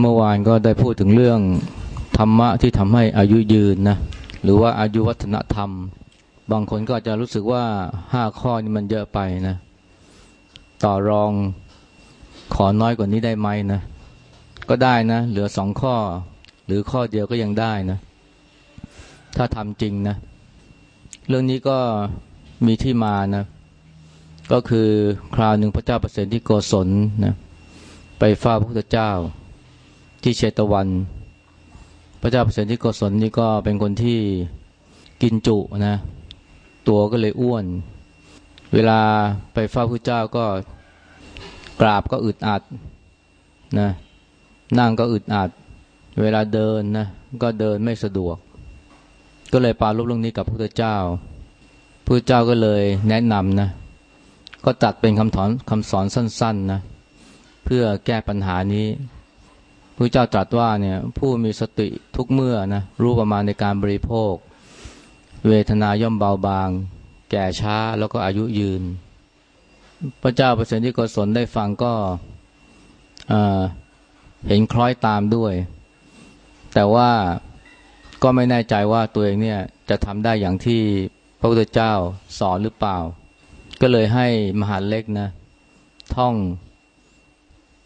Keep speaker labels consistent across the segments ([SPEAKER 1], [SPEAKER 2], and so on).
[SPEAKER 1] เมื่อวานก็ได้พูดถึงเรื่องธรรมะที่ทำให้อายุยืนนะหรือว่าอายุวัฒนธรรม บางคนก็อาจจะรู้สึกว่าห้าข้อนี้มันเยอะไปนะ ต่อรองขอน้อยกว่านี้ได้ไหมนะก็ได้นะเหลือสองข้อ หรือข้อเดียวก็ยังได้นะ ถ้าทำจริงนะ เรื่องนี้ก็มีที่มานะ ก็คือคราวหนึ่งพระเจ้าประเสริฐที่โกศลนะไปเฝ้าพระพุทธเจ้า ที่เชตวัน พระเจ้าประเสริฐที่โกศลนี่ก็เป็นคนที่กินจุนะ ตัวก็เลยอ้วน เวลาไปเฝ้าพระเจ้าก็กราบก็อึดอัดนะนั่งก็อึดอัด เวลาเดินนะก็เดินไม่สะดวก ก็เลยปาลบเรื่องนี้กับพระพุทธเจ้าพระเจ้าก็เลยแนะนำนะ ก็ตัดเป็นคำสอนคำสอนสั้นๆนะ เพื่อแก้ปัญหานี้ พระเจ้าตรัสว่าเนี่ยผู้มีสติทุกเมื่อนะรู้ประมาณในการบริโภค เวทนาย่อมเบาบาง แก่ช้าแล้วก็อายุยืน พระเจ้าประเสริฐที่กศลได้ฟังก็เห็นคล้อยตามด้วย แต่ว่าก็ไม่แน่ใจว่าตัวเองเนี่ยจะทำได้อย่างที่พระพุทธเจ้าสอนหรือเปล่า ก็เลยให้มหาเล็กนะท่อง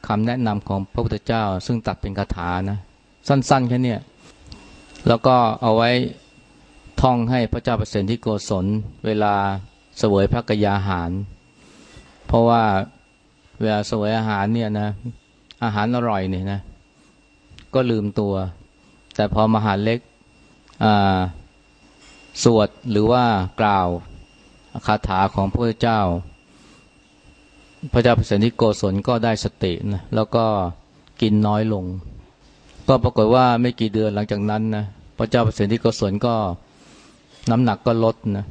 [SPEAKER 1] คำแนะนำของพระพุทธเจ้า ซึ่งตัดเป็นคาถานะ สั้นๆแค่นี้แล้วก็เอาไว้ท่องให้พระเจ้าเปรตที่โกศล เวลาเสวยพระกยาหาร เพราะว่าเวลาเสวยอาหารเนี่ยนะ อาหารอร่อยเนี่ยนะ ก็ลืมตัว แต่พอมหาเล็กสวดหรือว่ากล่าวคาถาของพระพุทธเจ้า พระเจ้าเปรตที่โกศลก็ได้สตินะแล้วก็กินน้อยลง ก็ปรากฏว่าไม่กี่เดือนหลังจากนั้นนะพระเจ้าเปรตที่โกศลก็น้ำหนักก็ลดนะ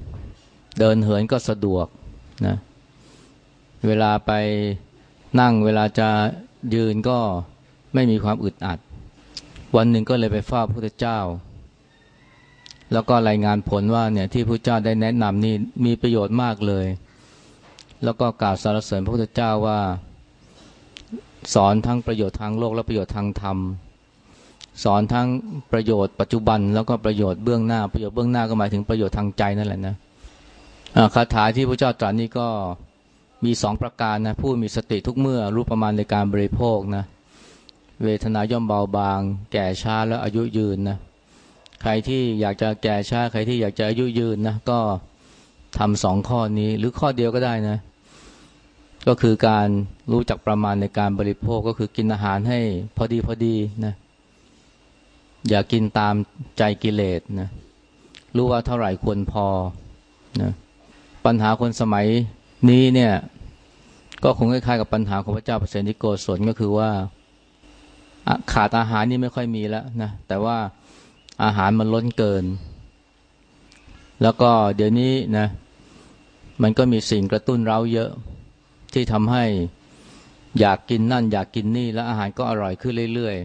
[SPEAKER 1] เดินเหินก็สะดวกนะเวลาไปนั่งเวลาจะยืนก็ไม่มีความอึดอัด วันหนึ่งก็เลยไปเฝ้าพระพุทธเจ้า แล้วก็รายงานผลว่าเนี่ยที่พระเจ้าได้แนะนำนี่มีประโยชน์มากเลย แล้วก็กล่าวสรรเสริญพระพุทธเจ้าว่า สอนทั้งประโยชน์ทางโลกและประโยชน์ทางธรรม สอนทั้งประโยชน์ปัจจุบันแล้วก็ประโยชน์เบื้องหน้า ประโยชน์เบื้องหน้าก็หมายถึงประโยชน์ทางใจนั่นแหละนะคาถาที่พระเจ้าตรัสนี่ก็มีสองประการนะผู้มีสติทุกเมื่อรู้ประมาณในการบริโภคนะเวทนาย่อมเบาบาง แก่ช้าแล้วอายุยืนนะใครที่อยากจะแก่ช้าใครที่อยากจะอายุยืนนะก็ทำสองข้อนี้หรือข้อเดียวก็ได้นะ ก็คือการรู้จักประมาณในการบริโภคก็คือกินอาหารให้พอดีพอดีนะอย่ากินตามใจกิเลสนะรู้ว่าเท่าไหร่ควรพอนะปัญหาคนสมัยนี้เนี่ยก็คงคล้ายๆกับปัญหาของพระเจ้าเปรตนิโกศลก็คือว่า ขาดอาหารนี่ไม่ค่อยมีแล้วนะแต่ว่าอาหารมันล้นเกิน แล้วก็เดี๋ยวนี้นะมันก็มีสิ่งกระตุ้นเราเยอะ ที่ทำให้อยากกินนั่น อยากกินนี่แล้วอาหารก็อร่อยขึ้นเรื่อย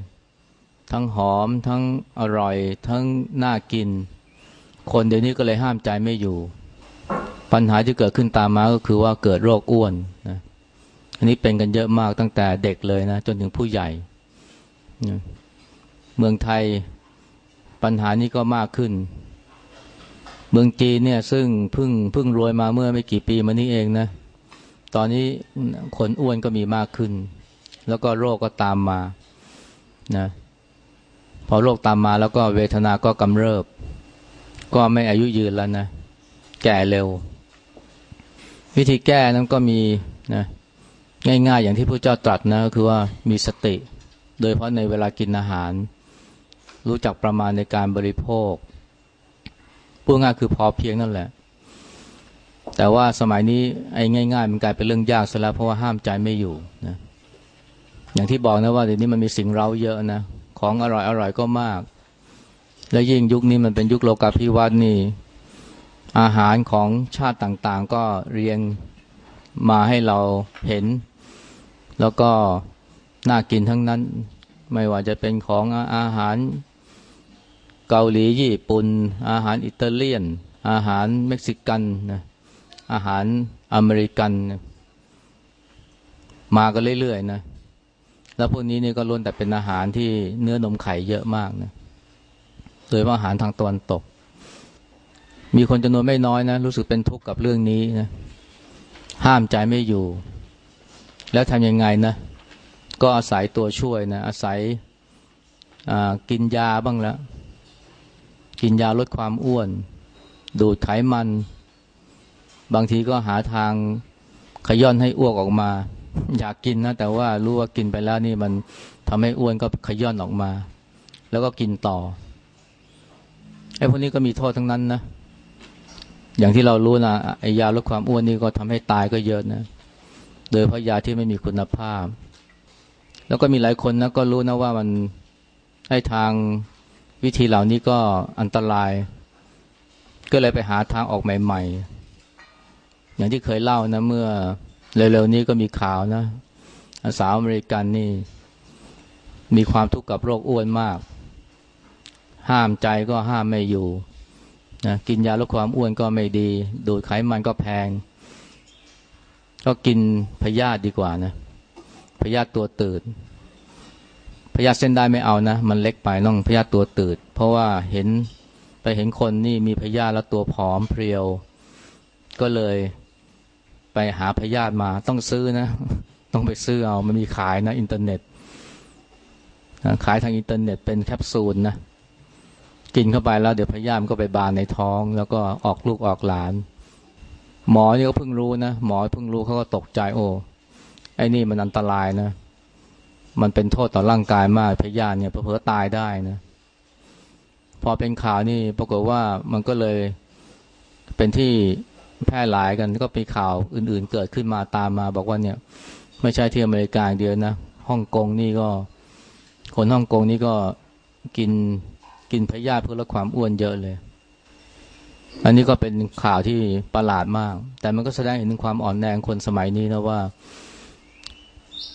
[SPEAKER 1] ๆ ทั้งหอมทั้งอร่อย ทั้งน่ากิน คนเดี๋ยวนี้ก็เลยห้ามใจไม่อยู่ ปัญหาที่เกิดขึ้นตามมาก็คือว่าเกิดโรคอ้วนนะอันนี้เป็นกันเยอะมากตั้งแต่เด็กเลยนะ จนถึงผู้ใหญ่ เมืองไทยปัญหานี้ก็มากขึ้น เมืองจีนเนี่ยซึ่งเพิ่งเพิ่งรวยมาเมื่อไม่กี่ปีมานี้เองนะ ตอนนี้คนอ้วนก็มีมากขึ้น แล้วก็โรคก็ตามมานะพอโรคตามมาแล้วก็เวทนาก็กำเริบ ก็ไม่อายุยืนแล้วนะ แก่เร็ว วิธีแก้นั้นก็มีนะง่ายๆอย่างที่พระเจ้าตรัสนะก็คือว่ามีสติ โดยเพราะในเวลากินอาหาร รู้จักประมาณในการบริโภคพูดง่ายคือพอเพียงนั่นแหละ แต่ว่าสมัยนี้ไอ้ง่าย ๆ มันกลายเป็นเรื่องยากซะแล้วเพราะว่าห้ามใจไม่อยู่นะอย่างที่บอกนะว่าเดี๋ยวนี้มันมีสิ่งเร้าเยอะนะของอร่อยอร่อยก็มาก แล้วยิ่งยุคนี้มันเป็นยุคโลกาภิวัตน์นี่ อาหารของชาติต่างๆ ก็เรียงมาให้เราเห็น แล้วก็น่ากินทั้งนั้น ไม่ว่าจะเป็นของอาหารเกาหลีญี่ปุ่น อาหารอิตาเลียน อาหารเม็กซิกันนะ อาหารอเมริกัน มากันเรื่อยๆนะ แล้วพวกนี้นี่ก็ล้วนแต่เป็นอาหารที่เนื้อนมไข่เยอะมากนะโดยว่าอาหารทางตะวันตก มีคนจำนวนไม่น้อยนะ รู้สึกเป็นทุกข์กับเรื่องนี้นะห้ามใจไม่อยู่ แล้วทำยังไงนะ ก็อาศัยตัวช่วยนะ อาศัยกินยาบ้างแล้ว กินยาลดความอ้วน ดูดไขมัน บางทีก็หาทางขย่อนให้อ้วกออกมา อยากกินนะแต่ว่ารู้ว่ากินไปแล้วนี่มันทำให้อ้วนก็ขย่อนออกมา แล้วก็กินต่อไอ้พวกนี้ก็มีโทษทั้งนั้นนะอย่างที่เรารู้นะไอ้ยาลดความอ้วนนี่ก็ทำให้ตายก็เยอะนะ โดยเพราะยาที่ไม่มีคุณภาพ แล้วก็มีหลายคนนะก็รู้นะว่ามันให้ทางวิธีเหล่านี้ก็อันตราย ก็เลยไปหาทางออกใหม่ ๆ อย่างที่เคยเล่านะเมื่อเร็วๆนี้ก็มีข่าวนะสาวอเมริกันนี่มีความทุกข์กับโรคอ้วนมาก ห้ามใจก็ห้ามไม่อยู่นะกินยาลดความอ้วนก็ไม่ดี ดูดไขมันก็แพง ก็กินพยาธิดีกว่านะพยาธิตัวตื่นพยาธิเส้นด้ายไม่เอานะ มันเล็กไปต้องพยาธิตัวตืด เพราะว่าเห็นไปเห็นคนนี่มีพยาธิแล้วตัวผอมเพรียว ก็เลย ไปหาพยาธิมาต้องซื้อนะ ต้องไปซื้อเอามันมีขายนะ อินเทอร์เน็ตขายทางอินเทอร์เน็ตเป็นแคปซูลนะกินเข้าไปแล้วเดี๋ยวพยาธิมันก็ไปบานในท้อง แล้วก็ออกลูกออกหลาน หมอนี่ก็เพิ่งรู้นะหมอเพิ่งรู้เขาก็ตกใจโอ้ไอ้นี่มันอันตรายนะ มันเป็นโทษต่อร่างกายมากพยาธิเนี่ยเผลอตายได้นะ พอเป็นข่าวนี่ปรากฏว่ามันก็เลยเป็นที่ แพร่หลายกันก็มีข่าวอื่นๆ เกิดขึ้นมาตามมา บอกว่าเนี่ย ไม่ใช่ที่อเมริกาเดียวนะฮ่องกงนี่ก็ คนฮ่องกงนี่ก็กินกินพยาธิเพื่อลดความอ้วนเยอะเลย อันนี้ก็เป็นข่าวที่ประหลาดมาก แต่มันก็แสดงเห็นถึงความอ่อนแอคนสมัยนี้นะว่า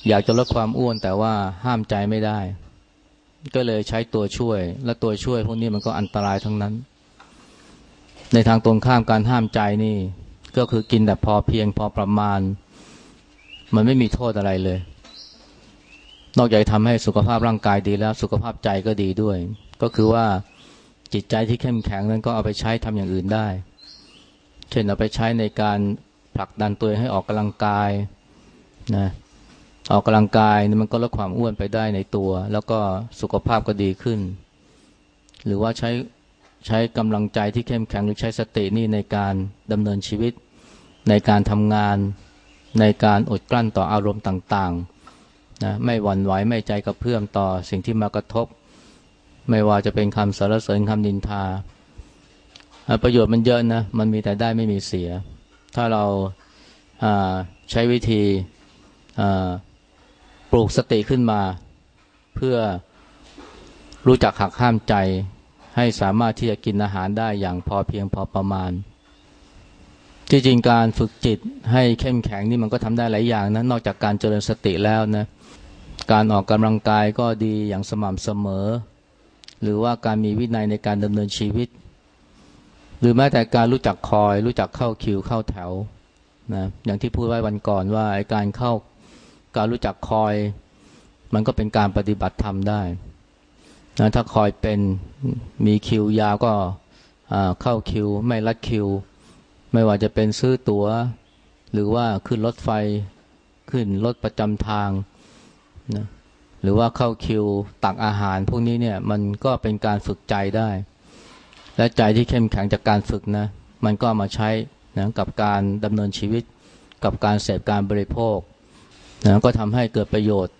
[SPEAKER 1] อยากจะลดความอ้วนแต่ว่าห้ามใจไม่ได้ ก็เลยใช้ตัวช่วย และตัวช่วยพวกนี้มันก็อันตรายทั้งนั้น ในทางตรงข้ามการห้ามใจนี่ ก็คือกินแต่พอเพียงพอประมาณ มันไม่มีโทษอะไรเลย นอกจากทำให้สุขภาพร่างกายดีแล้วสุขภาพใจก็ดีด้วย ก็คือว่าจิตใจที่เข้มแข็งนั้นก็เอาไปใช้ทำอย่างอื่นได้ เช่นเอาไปใช้ในการผลักดันตัวให้ออกกำลังกายนะออกกำลังกายมันก็ลดความอ้วนไปได้ในตัว แล้วก็สุขภาพก็ดีขึ้น หรือว่าใช้ ใช้กำลังใจที่เข้มแข็งหรือใช้สตินี่ในการดำเนินชีวิต ในการทำงาน ในการอดกลั้นต่ออารมณ์ต่างๆนะไม่หวั่นไหวไม่ใจกระเพื่อมต่อสิ่งที่มากระทบ ไม่ว่าจะเป็นคำสรรเสริญคำนินทา ประโยชน์มันเยอะนะมันมีแต่ได้ไม่มีเสีย ถ้าเราใช้วิธีปลูกสติขึ้นมา เพื่อรู้จักหักห้ามใจ ให้สามารถที่จะกินอาหารได้อย่างพอเพียงพอประมาณ ที่จริงการฝึกจิตให้เข้มแข็งนี่มันก็ทำได้หลายอย่างนะนอกจากการเจริญสติแล้วนะการออกกำลังกายก็ดีอย่างสม่ำเสมอ หรือว่าการมีวินัยในการดำเนินชีวิต หรือแม้แต่การรู้จักคอยรู้จักเข้าคิวเข้าแถวนะอย่างที่พูดไว้วันก่อนว่าการเข้าการรู้จักคอย มันก็เป็นการปฏิบัติธรรมได้ นะถ้าคอยเป็นมีคิวยาวก็เข้าคิว ไม่ลัดคิว ไม่ว่าจะเป็นซื้อตัว๋ว หรือว่าขึ้นรถไฟขึ้นรถประจำทางนะหรือว่าเข้าคิวตักอาหาร พวกนี้เนี่ยมันก็เป็นการฝึกใจได้ และใจที่เข้มแข็งจากการฝึกนะ มันก็มาใช้นะกับการดำเนินชีวิตกับการเสพการบริโภคนะก็ทำให้เกิดประโยชน์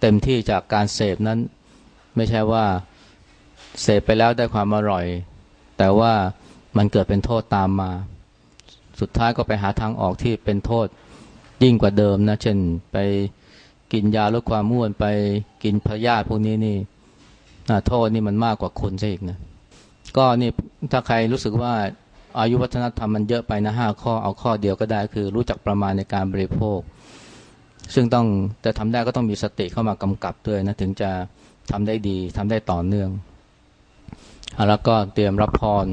[SPEAKER 1] เต็มที่จากการเสพนั้น ไม่ใช่ว่าเสพไปแล้วได้ความอร่อย แต่ว่ามันเกิดเป็นโทษตามมา สุดท้ายก็ไปหาทางออกที่เป็นโทษยิ่งกว่าเดิมนะ เช่นไปกินยาลดความม้วนไปกินพยาธิพวกนี้นี่โทษนี่มันมากกว่าคุณซะอีกนะ ก็นี่ถ้าใครรู้สึกว่าอายุวัฒนธรรมมันเยอะไปนะห้าข้อเอาข้อเดียวก็ได้ คือรู้จักประมาณในการบริโภค ซึ่งต้องแต่ทำได้ก็ต้องมีสติเข้ามากำกับด้วยนะ ถึงจะ ทำได้ดีทำได้ต่อเนื่องแล้วก็เตรียมรับพร